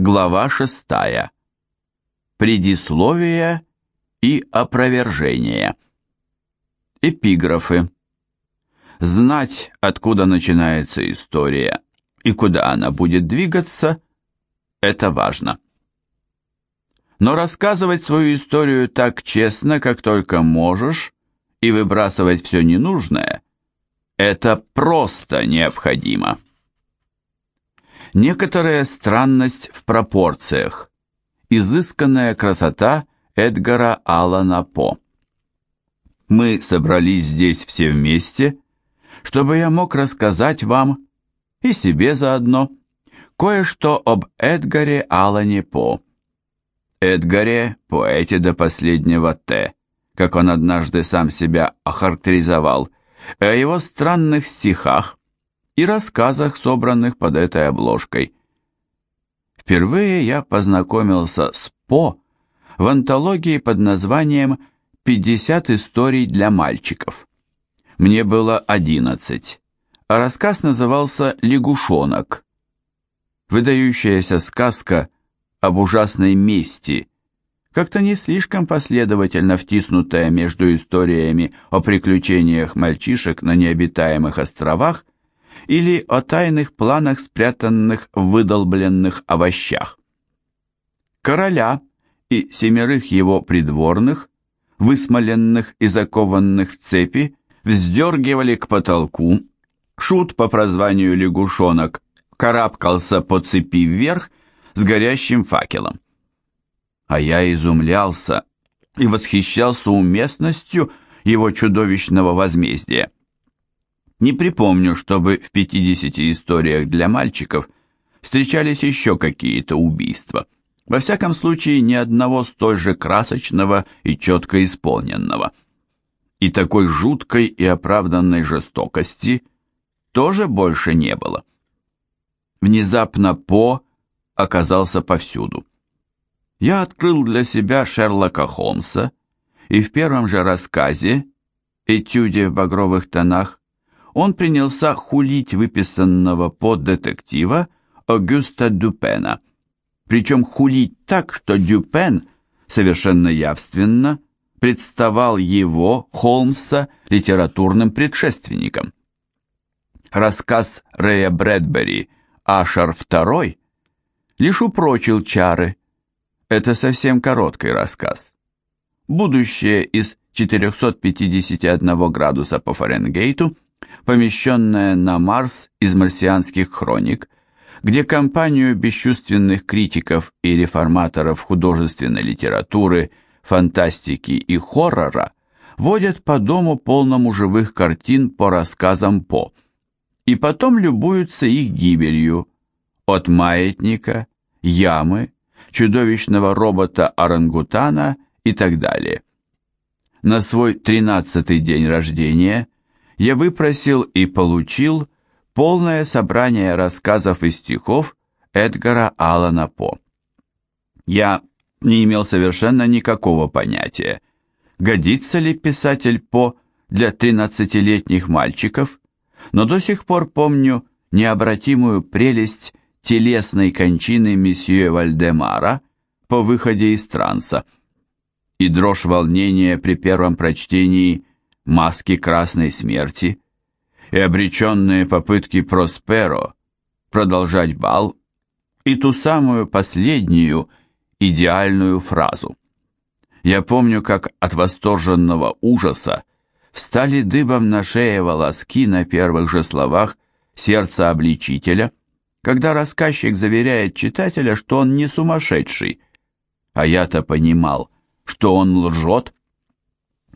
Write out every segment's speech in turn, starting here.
Глава шестая. Предисловие и опровержение. Эпиграфы. Знать, откуда начинается история и куда она будет двигаться, это важно. Но рассказывать свою историю так честно, как только можешь, и выбрасывать все ненужное, это просто необходимо. Некоторая странность в пропорциях. Изысканная красота Эдгара Аллана По. Мы собрались здесь все вместе, чтобы я мог рассказать вам и себе заодно кое-что об Эдгаре Аллане По. Эдгаре, поэте до последнего «Т», как он однажды сам себя охарактеризовал, о его странных стихах, и рассказах, собранных под этой обложкой. Впервые я познакомился с По в антологии под названием «50 историй для мальчиков». Мне было 11, а рассказ назывался «Лягушонок». Выдающаяся сказка об ужасной мести, как-то не слишком последовательно втиснутая между историями о приключениях мальчишек на необитаемых островах или о тайных планах, спрятанных в выдолбленных овощах. Короля и семерых его придворных, высмоленных и закованных в цепи, вздергивали к потолку, шут по прозванию лягушонок карабкался по цепи вверх с горящим факелом. А я изумлялся и восхищался уместностью его чудовищного возмездия. Не припомню, чтобы в 50 историях для мальчиков встречались еще какие-то убийства. Во всяком случае, ни одного столь же красочного и четко исполненного. И такой жуткой и оправданной жестокости тоже больше не было. Внезапно По оказался повсюду. Я открыл для себя Шерлока Холмса, и в первом же рассказе, «Этюде в багровых тонах», он принялся хулить выписанного под детектива Огюста Дюпена. Причем хулить так, что Дюпен совершенно явственно представал его, Холмса, литературным предшественником. Рассказ Рэя Брэдбери «Ашар II» лишь упрочил чары. Это совсем короткий рассказ. Будущее из 451 градуса по Фаренгейту – помещенная на Марс из марсианских хроник, где компанию бесчувственных критиков и реформаторов художественной литературы, фантастики и хоррора водят по дому полному живых картин по рассказам По, и потом любуются их гибелью от маятника, ямы, чудовищного робота-орангутана и так далее. На свой тринадцатый день рождения – я выпросил и получил полное собрание рассказов и стихов Эдгара Аллана По. Я не имел совершенно никакого понятия, годится ли писатель По для тринадцатилетних мальчиков, но до сих пор помню необратимую прелесть телесной кончины месье Вальдемара по выходе из транса и дрожь волнения при первом прочтении маски красной смерти и обреченные попытки Просперо продолжать бал и ту самую последнюю идеальную фразу. Я помню, как от восторженного ужаса встали дыбом на шее волоски на первых же словах сердца обличителя, когда рассказчик заверяет читателя, что он не сумасшедший, а я-то понимал, что он лжет.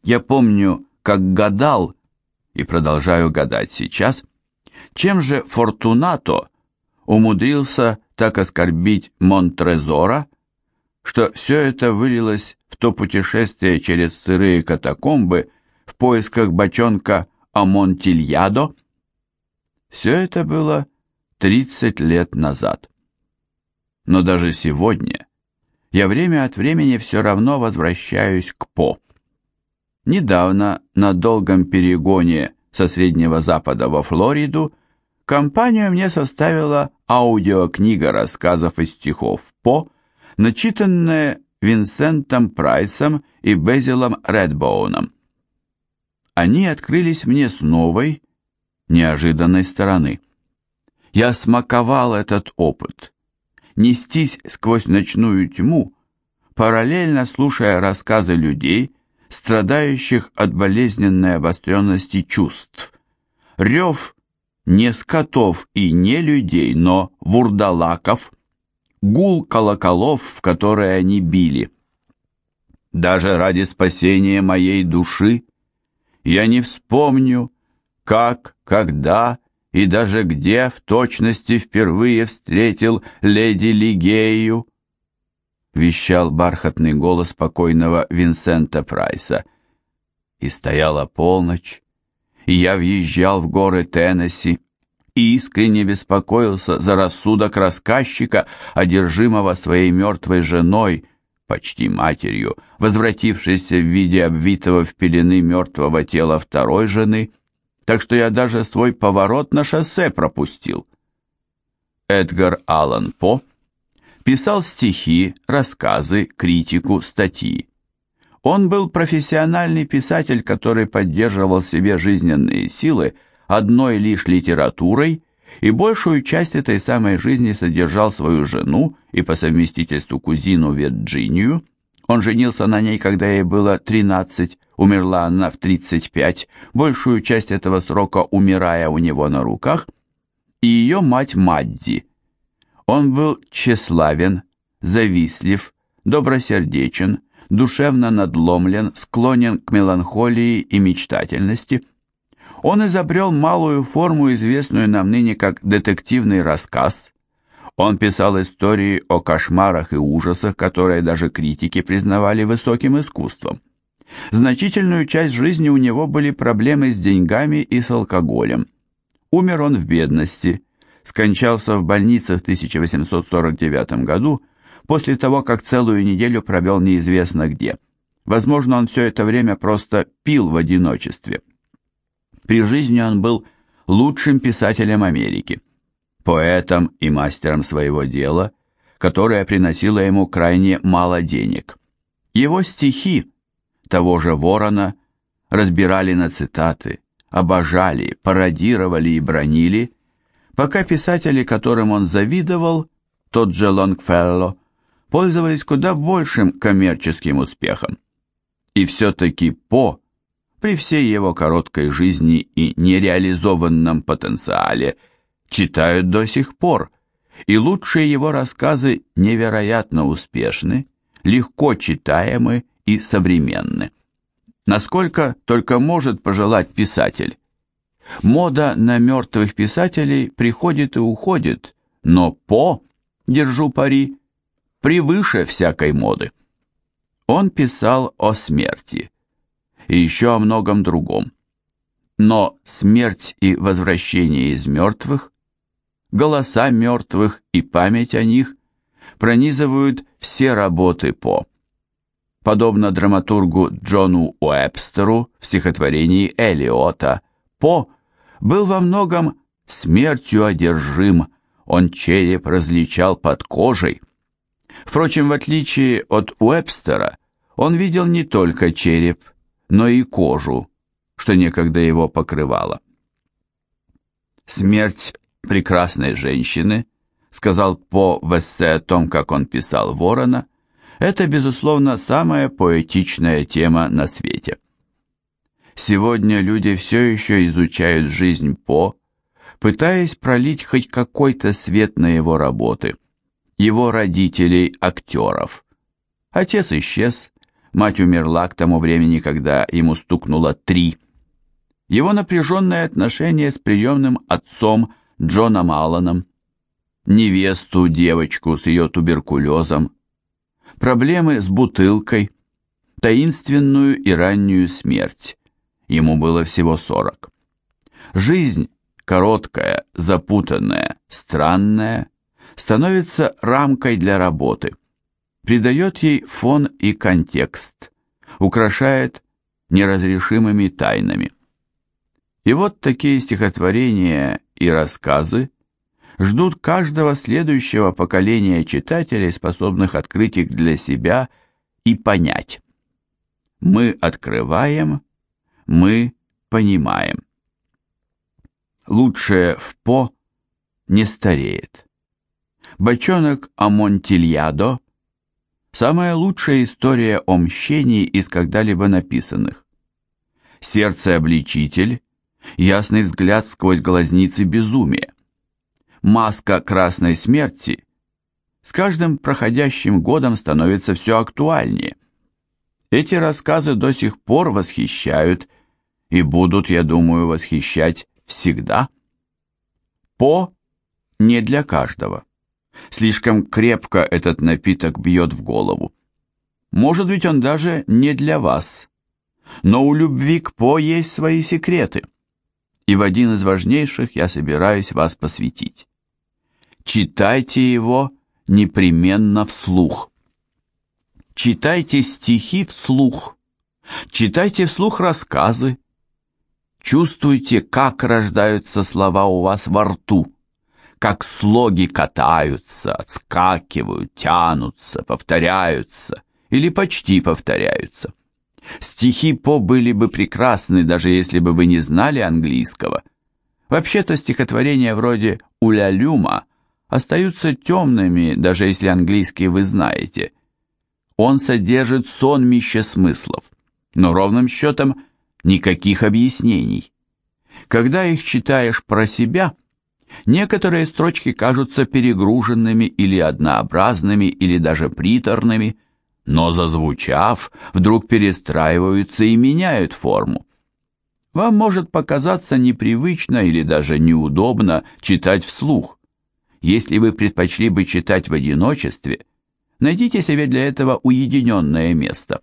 Я помню, как гадал и продолжаю гадать сейчас, чем же Фортунато умудрился так оскорбить Монтрезора, что все это вылилось в то путешествие через сырые катакомбы в поисках бочонка Амонтильядо? Все это было 30 лет назад. Но даже сегодня я время от времени все равно возвращаюсь к По. Недавно на долгом перегоне со Среднего Запада во Флориду компанию мне составила аудиокнига рассказов и стихов По, начитанная Винсентом Прайсом и Безилом Редбоуном. Они открылись мне с новой, неожиданной стороны. Я смаковал этот опыт. Нестись сквозь ночную тьму, параллельно слушая рассказы людей, страдающих от болезненной обостренности чувств. Рев не скотов и не людей, но вурдалаков, гул колоколов, в которые они били. Даже ради спасения моей души я не вспомню, как, когда и даже где в точности впервые встретил леди Лигею, вещал бархатный голос покойного Винсента Прайса. И стояла полночь, и я въезжал в горы Теннесси и искренне беспокоился за рассудок рассказчика, одержимого своей мертвой женой, почти матерью, возвратившейся в виде обвитого в пелены мертвого тела второй жены, так что я даже свой поворот на шоссе пропустил. Эдгар Аллан По писал стихи, рассказы, критику, статьи. Он был профессиональный писатель, который поддерживал себе жизненные силы одной лишь литературой и большую часть этой самой жизни содержал свою жену и по совместительству кузину Вирджинию. Он женился на ней, когда ей было 13, умерла она в 35, большую часть этого срока умирая у него на руках, и ее мать Мадди – он был тщеславен, завистлив, добросердечен, душевно надломлен, склонен к меланхолии и мечтательности. Он изобрел малую форму, известную нам ныне как детективный рассказ. Он писал истории о кошмарах и ужасах, которые даже критики признавали высоким искусством. Значительную часть жизни у него были проблемы с деньгами и с алкоголем. Умер он в бедности – скончался в больнице в 1849 году после того, как целую неделю провел неизвестно где. Возможно, он все это время просто пил в одиночестве. При жизни он был лучшим писателем Америки, поэтом и мастером своего дела, которое приносило ему крайне мало денег. Его стихи, того же Ворона, разбирали на цитаты, обожали, пародировали и бронили – пока писатели, которым он завидовал, тот же Лонгфелло, пользовались куда большим коммерческим успехом. И все-таки По, при всей его короткой жизни и нереализованном потенциале, читают до сих пор, и лучшие его рассказы невероятно успешны, легко читаемы и современны. Насколько только может пожелать писатель. Мода на мертвых писателей приходит и уходит, но По, держу пари, превыше всякой моды. Он писал о смерти и еще о многом другом. Но смерть и возвращение из мертвых, голоса мертвых и память о них пронизывают все работы По. Подобно драматургу Джону Уэбстеру в стихотворении Элиота – по был во многом смертью одержим, он череп различал под кожей. Впрочем, в отличие от Уэбстера, он видел не только череп, но и кожу, что некогда его покрывало. «Смерть прекрасной женщины», сказал По в эссе о том, как он писал Ворона, это, безусловно, самая поэтичная тема на свете. Сегодня люди все еще изучают жизнь По, пытаясь пролить хоть какой-то свет на его работы, его родителей, актеров. Отец исчез, мать умерла к тому времени, когда ему стукнуло три. Его напряженное отношение с приемным отцом Джоном Алланом, невесту, девочку с ее туберкулезом, проблемы с бутылкой, таинственную и раннюю смерть. Ему было всего сорок. Жизнь, короткая, запутанная, странная, становится рамкой для работы, придает ей фон и контекст, украшает неразрешимыми тайнами. И вот такие стихотворения и рассказы ждут каждого следующего поколения читателей, способных открыть их для себя и понять. Мы открываем, мы понимаем. Лучшее в По не стареет. Бочонок Амонтильядо – самая лучшая история о мщении из когда-либо написанных. Сердце-обличитель – ясный взгляд сквозь глазницы безумия. Маска красной смерти с каждым проходящим годом становится все актуальнее. Эти рассказы до сих пор восхищают и будут, я думаю, восхищать всегда. По не для каждого. Слишком крепко этот напиток бьет в голову. Может быть, он даже не для вас. Но у любви к По есть свои секреты. И в один из важнейших я собираюсь вас посвятить. Читайте его непременно вслух. Читайте стихи вслух. Читайте вслух рассказы. Чувствуйте, как рождаются слова у вас во рту как слоги катаются, отскакивают, тянутся, повторяются или почти повторяются. Стихи По были бы прекрасны, даже если бы вы не знали английского. Вообще-то стихотворения вроде «Улялюма» остаются темными, даже если английский вы знаете. Он содержит сонмище смыслов, но ровным счетом никаких объяснений. Когда их читаешь про себя – Некоторые строчки кажутся перегруженными или однообразными, или даже приторными, но зазвучав, вдруг перестраиваются и меняют форму. Вам может показаться непривычно или даже неудобно читать вслух. Если вы предпочли бы читать в одиночестве, найдите себе для этого уединенное место.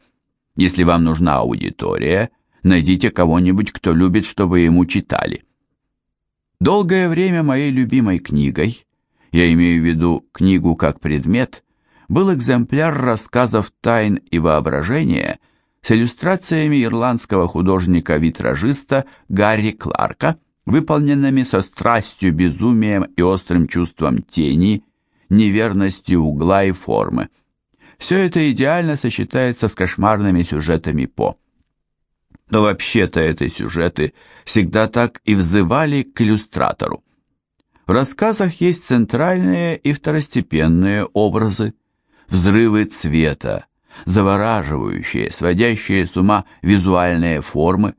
Если вам нужна аудитория, найдите кого-нибудь, кто любит, чтобы ему читали. Долгое время моей любимой книгой, я имею в виду книгу как предмет, был экземпляр рассказов «Тайн и воображения» с иллюстрациями ирландского художника-витражиста Гарри Кларка, выполненными со страстью, безумием и острым чувством тени, неверностью угла и формы. Все это идеально сочетается с кошмарными сюжетами По. Но вообще-то эти сюжеты всегда так и взывали к иллюстратору. В рассказах есть центральные и второстепенные образы, взрывы цвета, завораживающие, сводящие с ума визуальные формы.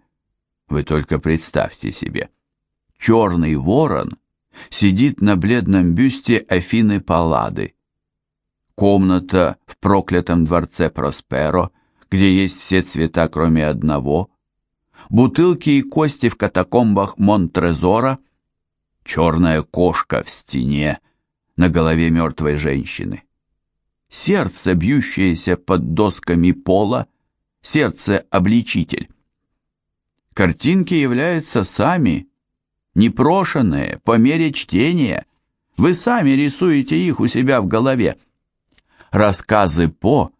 Вы только представьте себе. Черный ворон сидит на бледном бюсте Афины Паллады. Комната в проклятом дворце Просперо, где есть все цвета, кроме одного, бутылки и кости в катакомбах Монтрезора, черная кошка в стене на голове мертвой женщины. Сердце, бьющееся под досками пола, сердце-обличитель. Картинки являются сами, непрошенные, по мере чтения. Вы сами рисуете их у себя в голове. Рассказы По,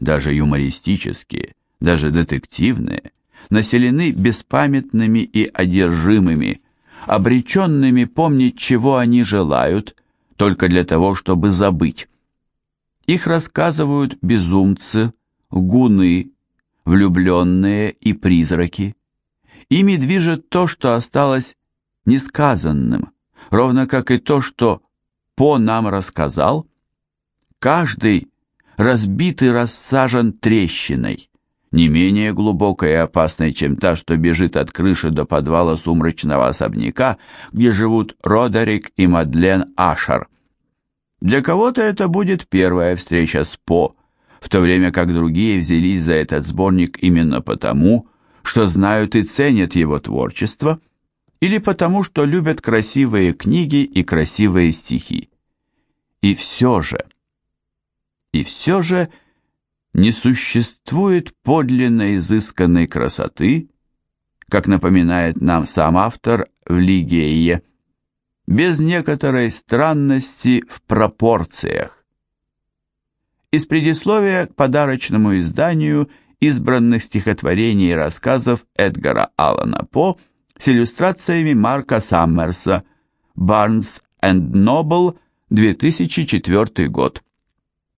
даже юмористические, даже детективные, населены беспамятными и одержимыми, обреченными помнить, чего они желают, только для того, чтобы забыть. Их рассказывают безумцы, гуны, влюбленные и призраки. Ими движет то, что осталось несказанным, ровно как и то, что По нам рассказал. Каждый разбитый рассажен трещиной, не менее глубокой и опасной, чем та, что бежит от крыши до подвала сумрачного особняка, где живут Родерик и Мадлен Ашар. Для кого-то это будет первая встреча с По, в то время как другие взялись за этот сборник именно потому, что знают и ценят его творчество, или потому, что любят красивые книги и красивые стихи. И все же, и все же, не существует подлинно изысканной красоты, как напоминает нам сам автор в Лигее, без некоторой странности в пропорциях. Из предисловия к подарочному изданию избранных стихотворений и рассказов Эдгара Аллана По с иллюстрациями Марка Саммерса Barnes Noble, 2004 год.